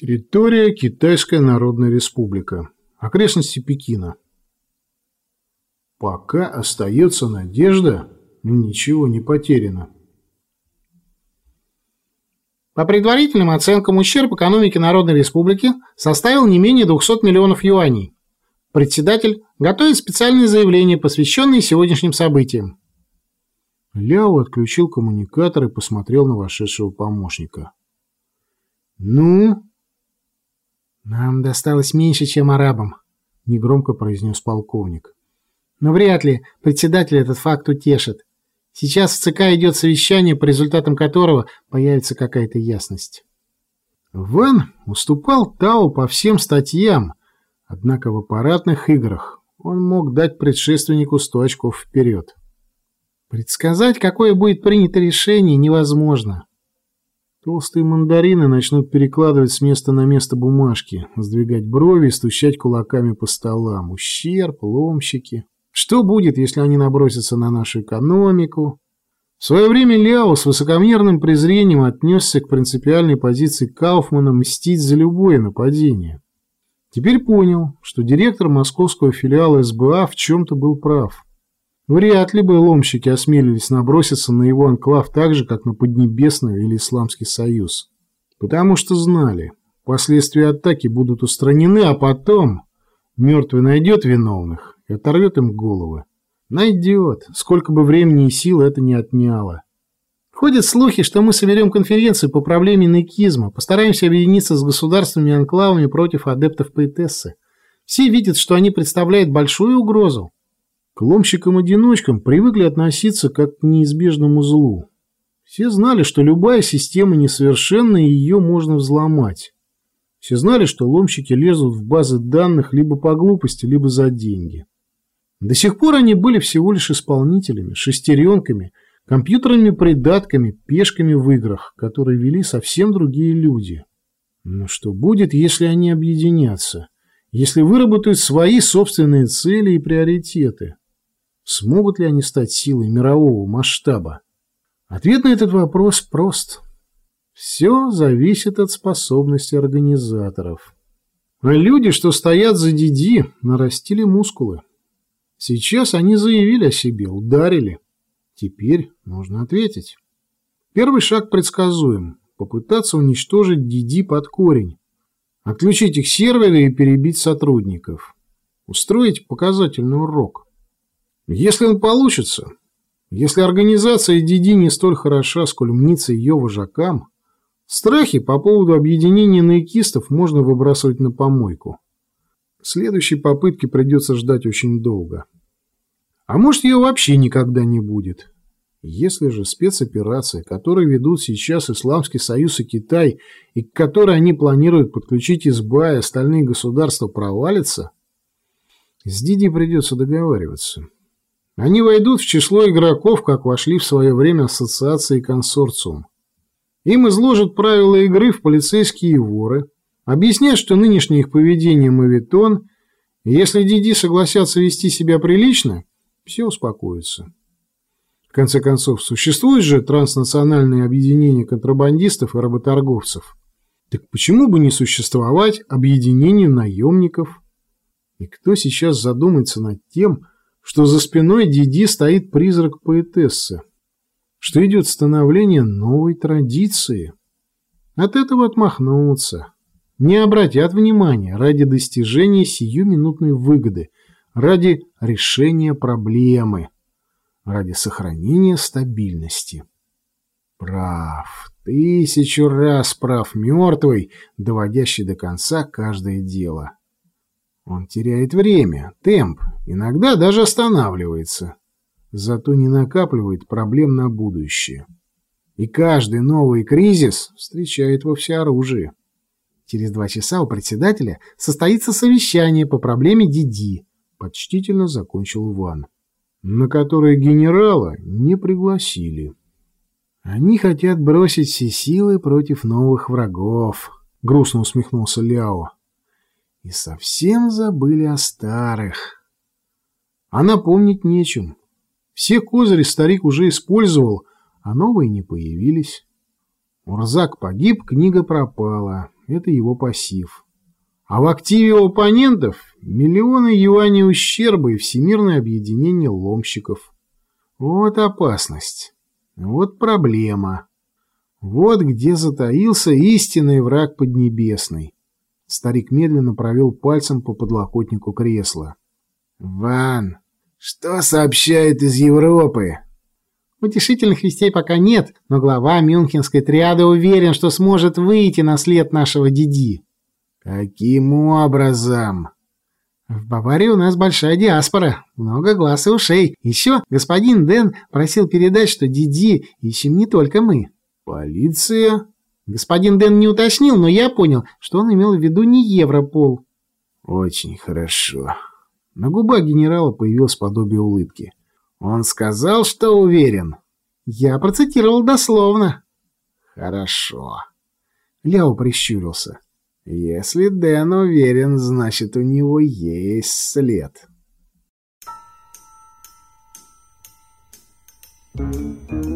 Территория Китайская Народная Республика. Окрестности Пекина. Пока остается надежда, ничего не потеряно. По предварительным оценкам, ущерб экономике Народной Республики составил не менее 200 миллионов юаней. Председатель готовит специальные заявления, посвященные сегодняшним событиям. Ляо отключил коммуникатор и посмотрел на вошедшего помощника. «Ну?» «Нам досталось меньше, чем арабам», — негромко произнес полковник. «Но вряд ли председатель этот факт утешит. Сейчас в ЦК идет совещание, по результатам которого появится какая-то ясность». Ван уступал Тао по всем статьям, однако в аппаратных играх он мог дать предшественнику сто очков вперед. Предсказать, какое будет принято решение, невозможно. Толстые мандарины начнут перекладывать с места на место бумажки, сдвигать брови и стучать кулаками по столам. Ущерб, ломщики. Что будет, если они набросятся на нашу экономику? В свое время Ляо с высокомерным презрением отнесся к принципиальной позиции Кауфмана мстить за любое нападение. Теперь понял, что директор московского филиала СБА в чем-то был прав. Вряд ли бы ломщики осмелились наброситься на его анклав так же, как на Поднебесную или Исламский Союз. Потому что знали, последствия атаки будут устранены, а потом мертвый найдет виновных и оторвет им головы. Найдет, сколько бы времени и сил это не отняло. Ходят слухи, что мы соберем конференцию по проблеме наикизма, постараемся объединиться с государственными анклавами против адептов поэтессы. Все видят, что они представляют большую угрозу. К ломщикам-одиночкам привыкли относиться как к неизбежному злу. Все знали, что любая система несовершенна и ее можно взломать. Все знали, что ломщики лезут в базы данных либо по глупости, либо за деньги. До сих пор они были всего лишь исполнителями, шестеренками, компьютерными придатками, пешками в играх, которые вели совсем другие люди. Но что будет, если они объединятся? Если выработают свои собственные цели и приоритеты? Смогут ли они стать силой мирового масштаба? Ответ на этот вопрос прост. Все зависит от способности организаторов. А люди, что стоят за Диди, нарастили мускулы. Сейчас они заявили о себе, ударили. Теперь нужно ответить. Первый шаг предсказуем. Попытаться уничтожить Диди под корень. Отключить их серверы и перебить сотрудников. Устроить показательный урок. Если он получится, если организация Диди не столь хороша, сколь мнится ее вожакам, страхи по поводу объединения наикистов можно выбрасывать на помойку. Следующей попытки придется ждать очень долго. А может, ее вообще никогда не будет. Если же спецоперация, которую ведут сейчас Исламский Союз и Китай, и к которой они планируют подключить СБА и остальные государства, провалится, с Диди придется договариваться. Они войдут в число игроков, как вошли в свое время ассоциации и консорциум. Им изложат правила игры в полицейские воры, объяснят, что нынешнее их поведение мавитон, и если Диди согласятся вести себя прилично, все успокоится. В конце концов, существует же транснациональное объединение контрабандистов и работорговцев. Так почему бы не существовать объединению наемников? И кто сейчас задумается над тем, что за спиной Диди стоит призрак поэтессы, что идет становление новой традиции. От этого отмахнутся, не обратят внимания ради достижения сиюминутной выгоды, ради решения проблемы, ради сохранения стабильности. Прав, тысячу раз прав мертвый, доводящий до конца каждое дело. Он теряет время, темп, иногда даже останавливается. Зато не накапливает проблем на будущее. И каждый новый кризис встречает во всеоружии. Через два часа у председателя состоится совещание по проблеме Диди, почтительно закончил Иван, на которое генерала не пригласили. Они хотят бросить все силы против новых врагов, грустно усмехнулся Ляо и совсем забыли о старых. А напомнить нечем. Все козыри старик уже использовал, а новые не появились. Урзак погиб, книга пропала. это его пассив. А в активе у оппонентов миллионы юаней ущерба и всемирное объединение ломщиков. Вот опасность. Вот проблема. Вот где затаился истинный враг Поднебесный. Старик медленно провел пальцем по подлокотнику кресла. «Ван, что сообщают из Европы?» Утешительных вестей пока нет, но глава Мюнхенской триады уверен, что сможет выйти на след нашего Диди. Каким образом? В Баварии у нас большая диаспора, много глаз и ушей. Еще господин Дэн просил передать, что Диди ищем не только мы. Полиция? Господин Дэн не уточнил, но я понял, что он имел в виду не Европол. Очень хорошо. На губах генерала появилось подобие улыбки. Он сказал, что уверен. Я процитировал дословно. Хорошо. Ляо прищурился. Если Дэн уверен, значит, у него есть след. Thank you.